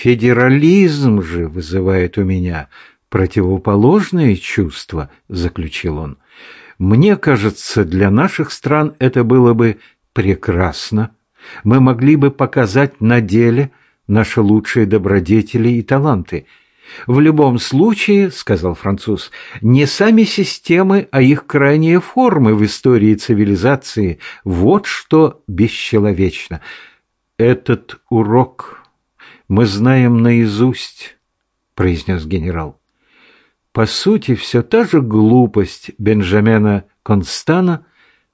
Федерализм же вызывает у меня противоположные чувства, заключил он. Мне кажется, для наших стран это было бы прекрасно. Мы могли бы показать на деле наши лучшие добродетели и таланты. В любом случае, сказал француз, не сами системы, а их крайние формы в истории цивилизации. Вот что бесчеловечно. Этот урок мы знаем наизусть, произнес генерал. По сути, все та же глупость Бенджамина Констана,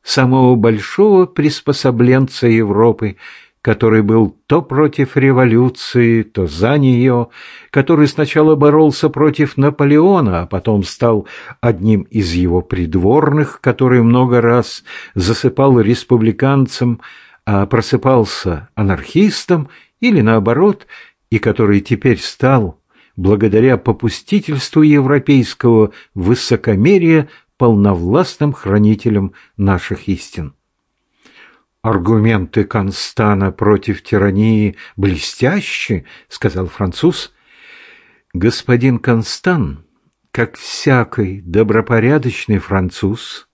самого большого приспособленца Европы, который был то против революции, то за нее, который сначала боролся против Наполеона, а потом стал одним из его придворных, который много раз засыпал республиканцем, а просыпался анархистом или наоборот, и который теперь стал, благодаря попустительству европейского высокомерия, полновластным хранителем наших истин. «Аргументы Констана против тирании блестящи», — сказал француз. «Господин Констан, как всякий добропорядочный француз,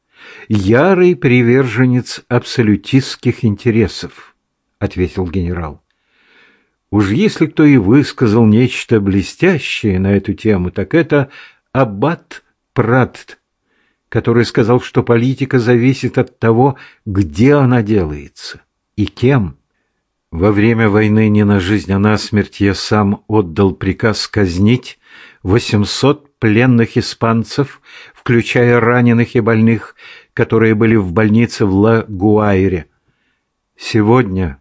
ярый приверженец абсолютистских интересов», — ответил генерал. Уж если кто и высказал нечто блестящее на эту тему, так это аббат Пратт, который сказал, что политика зависит от того, где она делается и кем. Во время войны не на жизнь, а на смерть я сам отдал приказ казнить 800 пленных испанцев, включая раненых и больных, которые были в больнице в Ла-Гуайре. Сегодня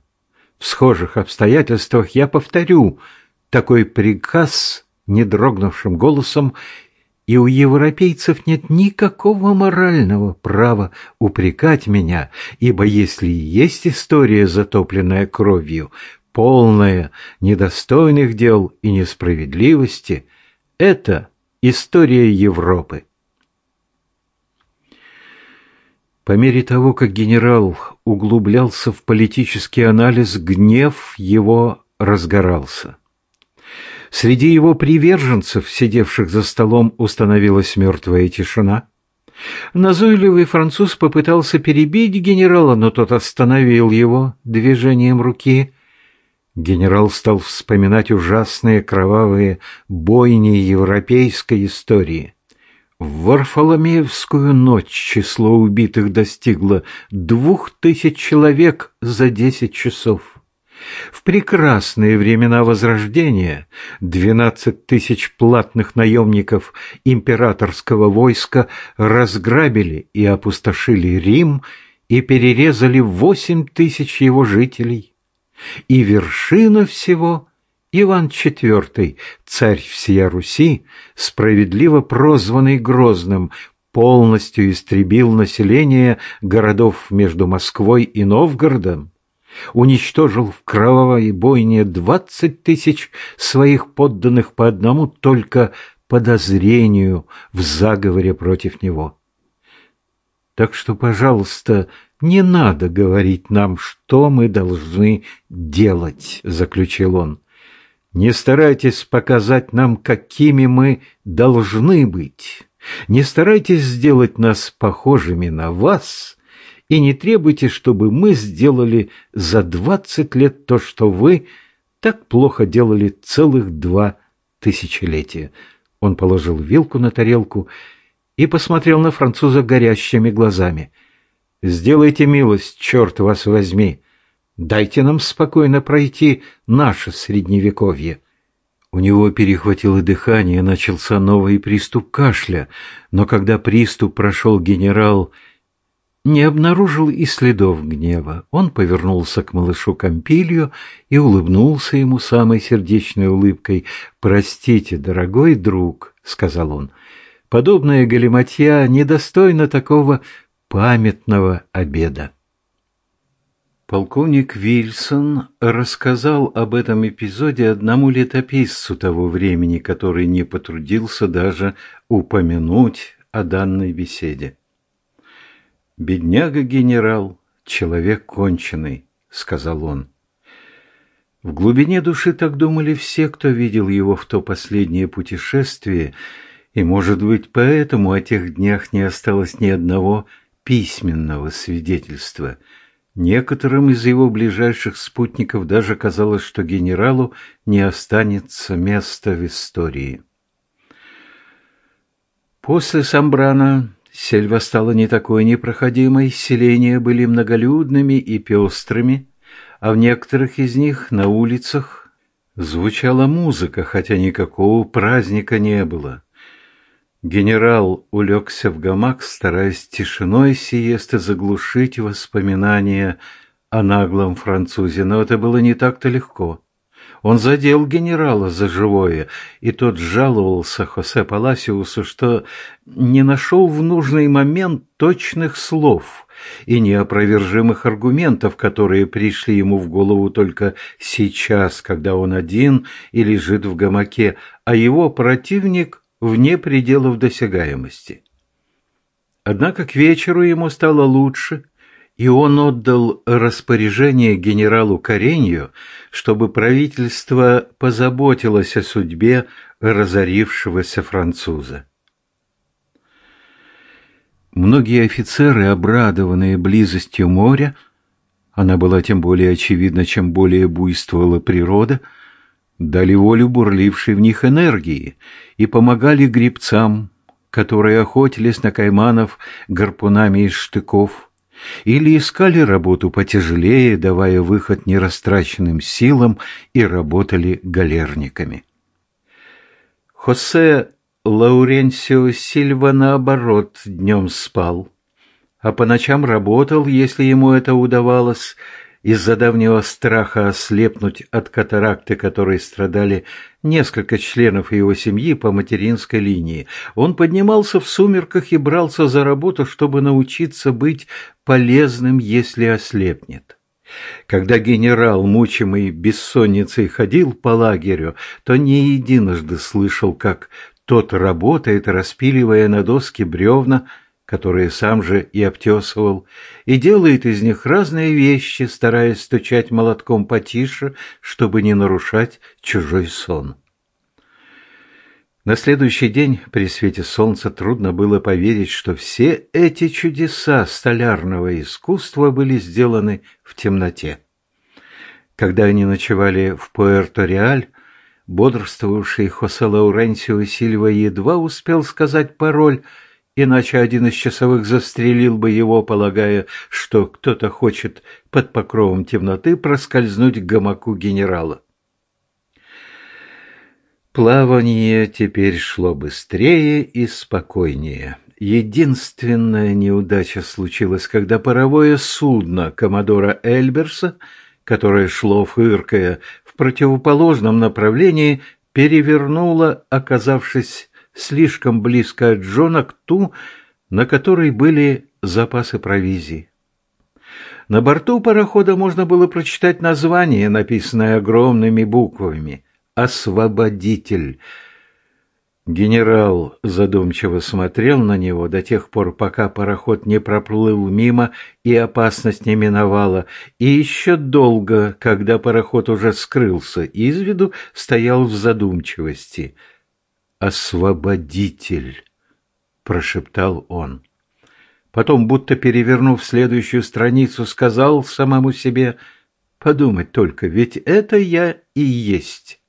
в схожих обстоятельствах я повторю такой приказ не дрогнувшим голосом, и у европейцев нет никакого морального права упрекать меня, ибо если есть история, затопленная кровью, полная недостойных дел и несправедливости, это история Европы. По мере того, как генерал углублялся в политический анализ, гнев его разгорался. Среди его приверженцев, сидевших за столом, установилась мертвая тишина. Назойливый француз попытался перебить генерала, но тот остановил его движением руки. Генерал стал вспоминать ужасные кровавые бойни европейской истории. В Варфоломеевскую ночь число убитых достигло двух тысяч человек за десять часов. В прекрасные времена Возрождения двенадцать тысяч платных наемников императорского войска разграбили и опустошили Рим и перерезали восемь тысяч его жителей. И вершина всего Иван IV, царь всея Руси, справедливо прозванный Грозным, полностью истребил население городов между Москвой и Новгородом, уничтожил в кровавой бойне двадцать тысяч своих подданных по одному только подозрению в заговоре против него. Так что, пожалуйста, не надо говорить нам, что мы должны делать, заключил он. Не старайтесь показать нам, какими мы должны быть. Не старайтесь сделать нас похожими на вас, и не требуйте, чтобы мы сделали за двадцать лет то, что вы так плохо делали целых два тысячелетия. Он положил вилку на тарелку и посмотрел на француза горящими глазами. «Сделайте милость, черт вас возьми!» Дайте нам спокойно пройти наше средневековье. У него перехватило дыхание, начался новый приступ кашля, но когда приступ прошел генерал, не обнаружил и следов гнева. Он повернулся к малышу Кампилью и улыбнулся ему самой сердечной улыбкой. «Простите, дорогой друг», — сказал он, — «подобная галиматья недостойна такого памятного обеда». Полковник Вильсон рассказал об этом эпизоде одному летописцу того времени, который не потрудился даже упомянуть о данной беседе. «Бедняга-генерал, человек конченый», — сказал он. В глубине души так думали все, кто видел его в то последнее путешествие, и, может быть, поэтому о тех днях не осталось ни одного письменного свидетельства. Некоторым из его ближайших спутников даже казалось, что генералу не останется места в истории. После Самбрана сельва стала не такой непроходимой, селения были многолюдными и пестрыми, а в некоторых из них на улицах звучала музыка, хотя никакого праздника не было. Генерал улегся в гамак, стараясь тишиной сиесты заглушить воспоминания о наглом французе, но это было не так-то легко. Он задел генерала за живое, и тот жаловался Хосе Паласиусу, что не нашел в нужный момент точных слов и неопровержимых аргументов, которые пришли ему в голову только сейчас, когда он один и лежит в гамаке, а его противник вне пределов досягаемости. Однако к вечеру ему стало лучше, и он отдал распоряжение генералу Каренью, чтобы правительство позаботилось о судьбе разорившегося француза. Многие офицеры, обрадованные близостью моря, она была тем более очевидна, чем более буйствовала природа, дали волю бурлившей в них энергии и помогали гребцам, которые охотились на кайманов гарпунами из штыков, или искали работу потяжелее, давая выход нерастраченным силам и работали галерниками. Хосе Лауренсио Сильва, наоборот, днем спал, а по ночам работал, если ему это удавалось, из-за давнего страха ослепнуть от катаракты, которой страдали несколько членов его семьи по материнской линии. Он поднимался в сумерках и брался за работу, чтобы научиться быть полезным, если ослепнет. Когда генерал, мучимый бессонницей, ходил по лагерю, то не единожды слышал, как тот работает, распиливая на доске бревна, которые сам же и обтесывал, и делает из них разные вещи, стараясь стучать молотком потише, чтобы не нарушать чужой сон. На следующий день при свете солнца трудно было поверить, что все эти чудеса столярного искусства были сделаны в темноте. Когда они ночевали в Пуэрто-Реаль, бодрствовавший Хосе Лауренсио Сильва едва успел сказать пароль – иначе один из часовых застрелил бы его, полагая, что кто-то хочет под покровом темноты проскользнуть к гамаку генерала. Плавание теперь шло быстрее и спокойнее. Единственная неудача случилась, когда паровое судно коммодора Эльберса, которое шло, фыркая, в противоположном направлении, перевернуло, оказавшись слишком близко от Джона к ту, на которой были запасы провизии. На борту парохода можно было прочитать название, написанное огромными буквами «Освободитель». Генерал задумчиво смотрел на него до тех пор, пока пароход не проплыл мимо и опасность не миновала, и еще долго, когда пароход уже скрылся из виду, стоял в задумчивости – «Освободитель!» – прошептал он. Потом, будто перевернув следующую страницу, сказал самому себе «Подумать только, ведь это я и есть».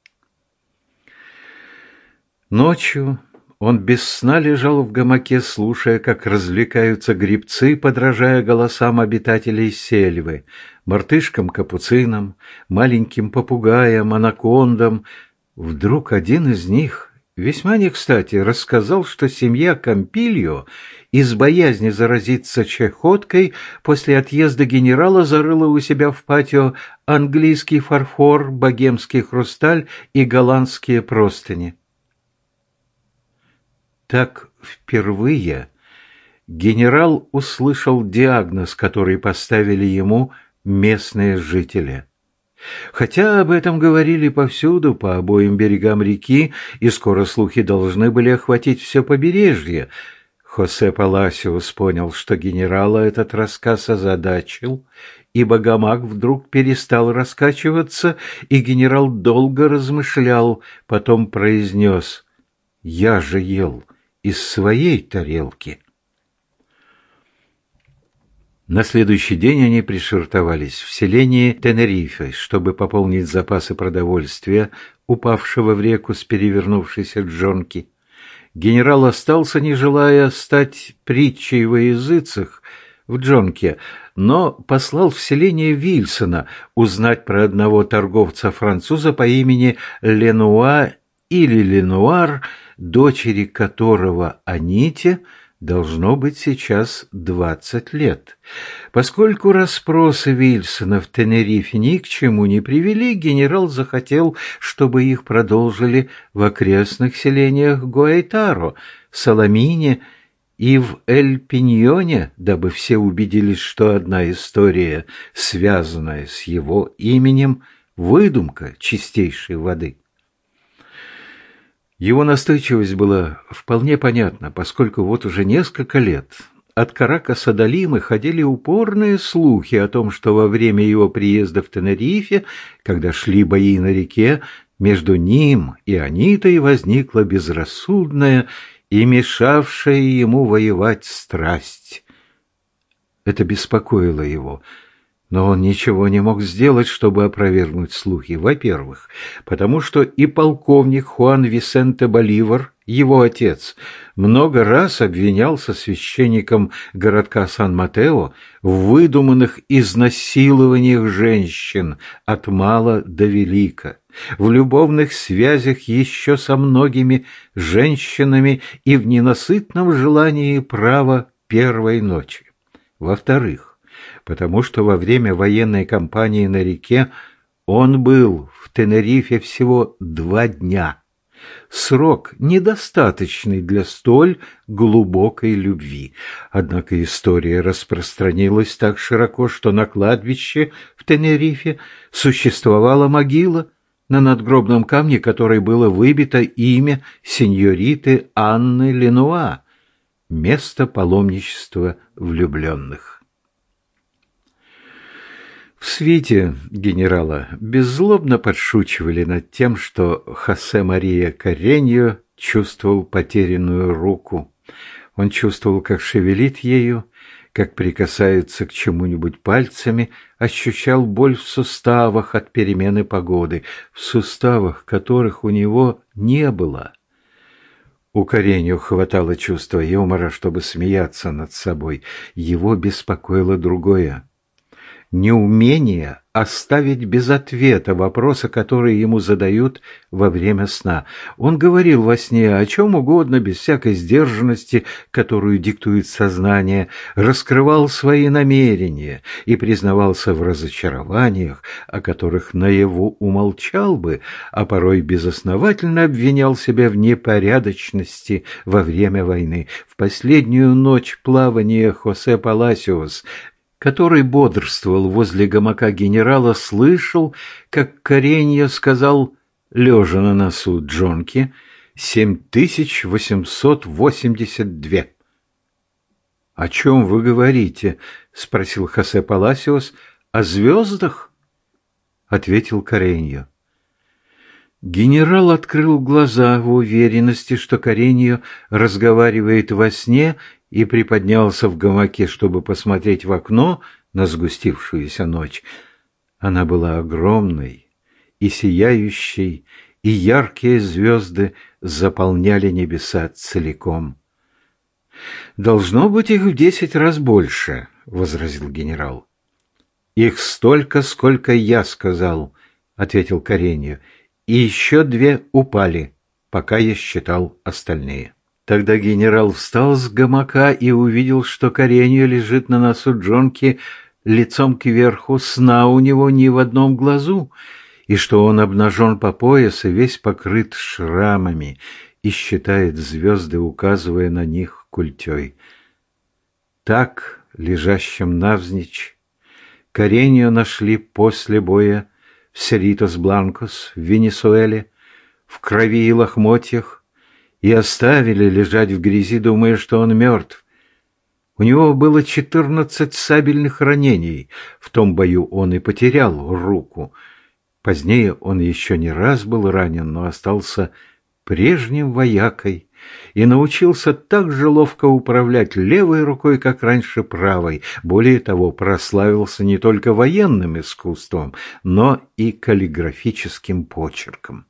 Ночью он без сна лежал в гамаке, слушая, как развлекаются грибцы, подражая голосам обитателей сельвы, мартышкам-капуцинам, маленьким попугаям, анакондам. Вдруг один из них весьма не кстати рассказал, что семья Кампильо из боязни заразиться чехоткой после отъезда генерала зарыла у себя в патио английский фарфор, богемский хрусталь и голландские простыни. Так впервые генерал услышал диагноз, который поставили ему местные жители – Хотя об этом говорили повсюду, по обоим берегам реки, и скоро слухи должны были охватить все побережье, Хосе Паласиус понял, что генерала этот рассказ озадачил, ибо гамак вдруг перестал раскачиваться, и генерал долго размышлял, потом произнес «Я же ел из своей тарелки». На следующий день они пришвартовались в селении Тенерифе, чтобы пополнить запасы продовольствия, упавшего в реку с перевернувшейся джонки. Генерал остался, не желая стать притчей во языцах в джонке, но послал в селение Вильсона узнать про одного торговца-француза по имени Ленуа или Ленуар, дочери которого Аните – должно быть сейчас двадцать лет. Поскольку расспросы Вильсона в Тенерифе ни к чему не привели, генерал захотел, чтобы их продолжили в окрестных селениях Гуайтаро, Саламине и в Эль-Пиньоне, дабы все убедились, что одна история, связанная с его именем, выдумка чистейшей воды. Его настойчивость была вполне понятна, поскольку вот уже несколько лет от Каракаса до Лимы ходили упорные слухи о том, что во время его приезда в Тенерифе, когда шли бои на реке, между ним и Анитой возникла безрассудная и мешавшая ему воевать страсть. Это беспокоило его – но он ничего не мог сделать, чтобы опровергнуть слухи. Во-первых, потому что и полковник Хуан Висенте Боливар, его отец, много раз обвинялся священником городка Сан-Матео в выдуманных изнасилованиях женщин от мала до велика, в любовных связях еще со многими женщинами и в ненасытном желании права первой ночи. Во-вторых, потому что во время военной кампании на реке он был в Тенерифе всего два дня. Срок недостаточный для столь глубокой любви. Однако история распространилась так широко, что на кладбище в Тенерифе существовала могила, на надгробном камне которой было выбито имя сеньориты Анны Ленуа, место паломничества влюбленных. В свете генерала беззлобно подшучивали над тем, что Хосе Мария Кареньо чувствовал потерянную руку. Он чувствовал, как шевелит ею, как прикасается к чему-нибудь пальцами, ощущал боль в суставах от перемены погоды, в суставах, которых у него не было. У Каренью хватало чувства юмора, чтобы смеяться над собой. Его беспокоило другое неумение оставить без ответа вопросы, которые ему задают во время сна. Он говорил во сне о чем угодно, без всякой сдержанности, которую диктует сознание, раскрывал свои намерения и признавался в разочарованиях, о которых наяву умолчал бы, а порой безосновательно обвинял себя в непорядочности во время войны. В последнюю ночь плавания Хосе Паласиос который бодрствовал возле гамака генерала, слышал, как Каренья сказал, лежа на носу Джонки, «Семь тысяч восемьсот восемьдесят две». «О чем вы говорите?» — спросил Хосе Паласиос. «О звездах?» — ответил Кареньо. Генерал открыл глаза в уверенности, что Кареньо разговаривает во сне и приподнялся в гамаке, чтобы посмотреть в окно на сгустившуюся ночь. Она была огромной и сияющей, и яркие звезды заполняли небеса целиком. «Должно быть их в десять раз больше», — возразил генерал. «Их столько, сколько я сказал», — ответил Кареньо, — «и еще две упали, пока я считал остальные». Тогда генерал встал с гамака и увидел, что Кареньо лежит на носу Джонки лицом кверху, сна у него ни в одном глазу, и что он обнажен по пояс и весь покрыт шрамами и считает звезды, указывая на них культей. Так, лежащим навзничь, Кареньо нашли после боя в Серитос-Бланкос в Венесуэле, в крови и лохмотьях, и оставили лежать в грязи, думая, что он мертв. У него было четырнадцать сабельных ранений. В том бою он и потерял руку. Позднее он еще не раз был ранен, но остался прежним воякой и научился так же ловко управлять левой рукой, как раньше правой. Более того, прославился не только военным искусством, но и каллиграфическим почерком.